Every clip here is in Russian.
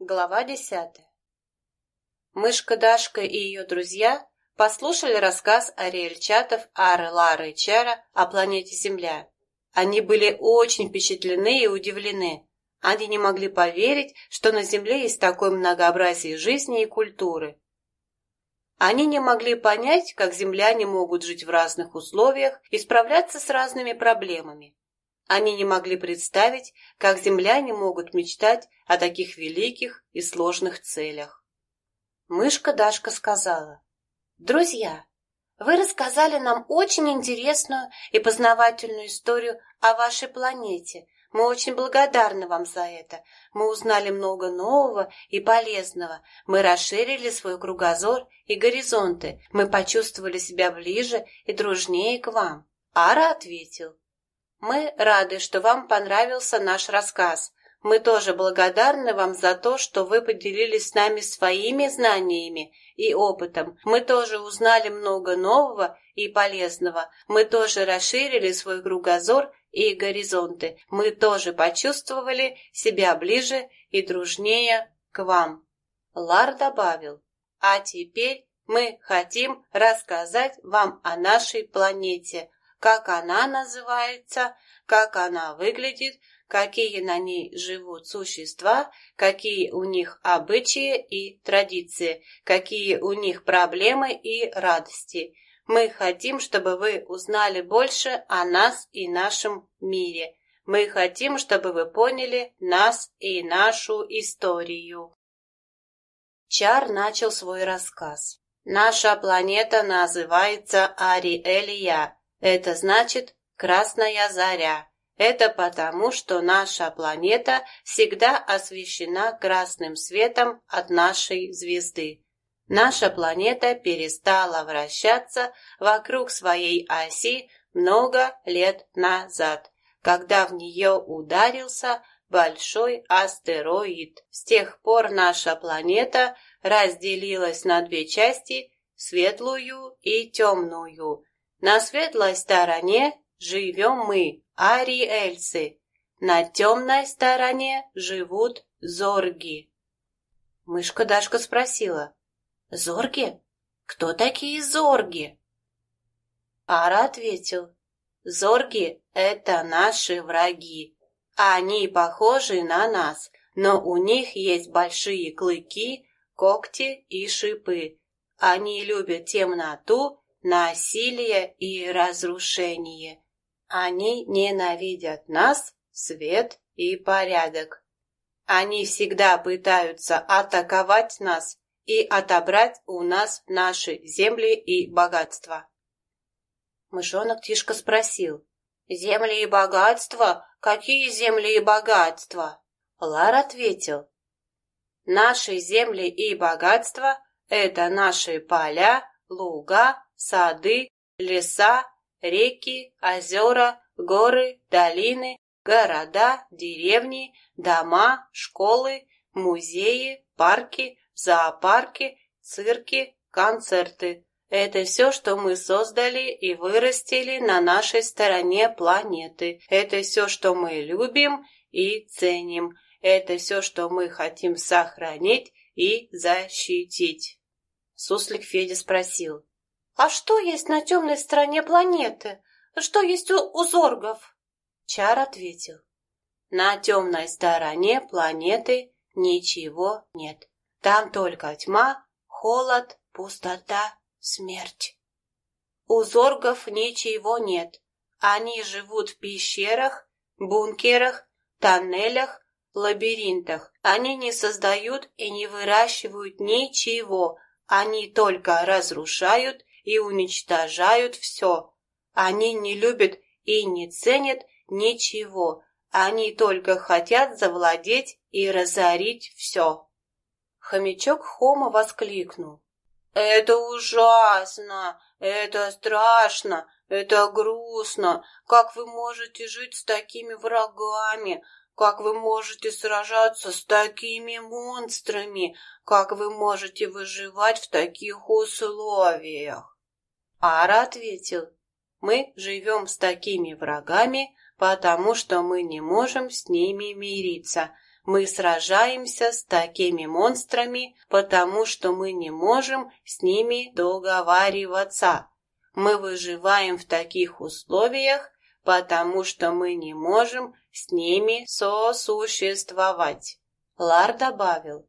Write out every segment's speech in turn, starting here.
Глава десятая Мышка Дашка и ее друзья послушали рассказ ариэльчатов Ары, Лары и Чара о планете Земля. Они были очень впечатлены и удивлены. Они не могли поверить, что на Земле есть такое многообразие жизни и культуры. Они не могли понять, как земляне могут жить в разных условиях и справляться с разными проблемами. Они не могли представить, как земляне могут мечтать о таких великих и сложных целях. Мышка Дашка сказала, «Друзья, вы рассказали нам очень интересную и познавательную историю о вашей планете. Мы очень благодарны вам за это. Мы узнали много нового и полезного. Мы расширили свой кругозор и горизонты. Мы почувствовали себя ближе и дружнее к вам». Ара ответил, мы рады, что вам понравился наш рассказ. Мы тоже благодарны вам за то, что вы поделились с нами своими знаниями и опытом. Мы тоже узнали много нового и полезного. Мы тоже расширили свой кругозор и горизонты. Мы тоже почувствовали себя ближе и дружнее к вам. Лар добавил, а теперь мы хотим рассказать вам о нашей планете, как она называется, как она выглядит, какие на ней живут существа, какие у них обычаи и традиции, какие у них проблемы и радости. Мы хотим, чтобы вы узнали больше о нас и нашем мире. Мы хотим, чтобы вы поняли нас и нашу историю. Чар начал свой рассказ. Наша планета называется Ариэлия. Это значит «красная заря». Это потому, что наша планета всегда освещена красным светом от нашей звезды. Наша планета перестала вращаться вокруг своей оси много лет назад, когда в нее ударился большой астероид. С тех пор наша планета разделилась на две части – светлую и темную. На светлой стороне живем мы, ариэльцы. На темной стороне живут зорги. Мышка Дашка спросила. Зорги? Кто такие зорги? Ара ответил. Зорги — это наши враги. Они похожи на нас, но у них есть большие клыки, когти и шипы. Они любят темноту насилие и разрушение. Они ненавидят нас, свет и порядок. Они всегда пытаются атаковать нас и отобрать у нас наши земли и богатства. Мышонок тишко спросил. «Земли и богатства? Какие земли и богатства?» Лар ответил. «Наши земли и богатства — это наши поля, луга, сады, леса, реки, озера, горы, долины, города, деревни, дома, школы, музеи, парки, зоопарки, цирки, концерты. Это все, что мы создали и вырастили на нашей стороне планеты. Это все, что мы любим и ценим. Это все, что мы хотим сохранить и защитить. Суслик Федя спросил. «А что есть на темной стороне планеты? Что есть у, у зоргов?» Чар ответил. «На темной стороне планеты ничего нет. Там только тьма, холод, пустота, смерть. У зоргов ничего нет. Они живут в пещерах, бункерах, тоннелях, лабиринтах. Они не создают и не выращивают ничего. Они только разрушают и уничтожают все. Они не любят и не ценят ничего. Они только хотят завладеть и разорить все. Хомячок Хома воскликнул. «Это ужасно! Это страшно! Это грустно! Как вы можете жить с такими врагами? Как вы можете сражаться с такими монстрами? Как вы можете выживать в таких условиях?» Ара ответил, мы живем с такими врагами, потому что мы не можем с ними мириться. Мы сражаемся с такими монстрами, потому что мы не можем с ними договариваться. Мы выживаем в таких условиях, потому что мы не можем с ними сосуществовать. Лар добавил,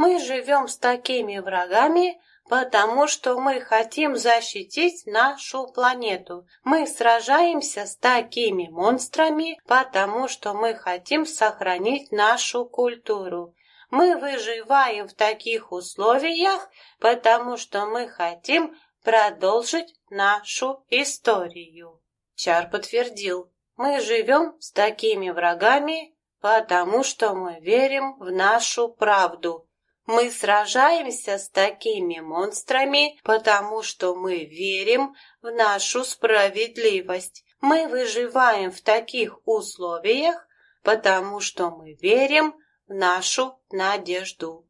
мы живем с такими врагами, потому что мы хотим защитить нашу планету. Мы сражаемся с такими монстрами, потому что мы хотим сохранить нашу культуру. Мы выживаем в таких условиях, потому что мы хотим продолжить нашу историю. Чар подтвердил. Мы живем с такими врагами, потому что мы верим в нашу правду. Мы сражаемся с такими монстрами, потому что мы верим в нашу справедливость. Мы выживаем в таких условиях, потому что мы верим в нашу надежду.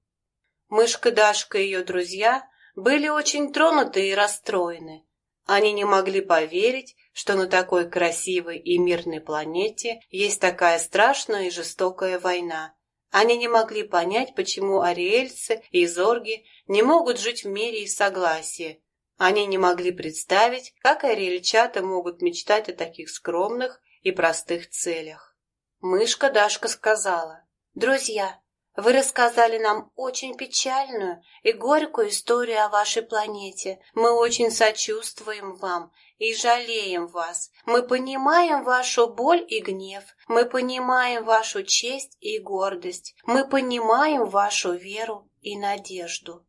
Мышка Дашка и ее друзья были очень тронуты и расстроены. Они не могли поверить, что на такой красивой и мирной планете есть такая страшная и жестокая война. Они не могли понять, почему ариэльцы и зорги не могут жить в мире и согласии. Они не могли представить, как ариэльчата могут мечтать о таких скромных и простых целях. Мышка Дашка сказала, «Друзья, вы рассказали нам очень печальную и горькую историю о вашей планете. Мы очень сочувствуем вам и жалеем вас. Мы понимаем вашу боль и гнев. Мы понимаем вашу честь и гордость. Мы понимаем вашу веру и надежду.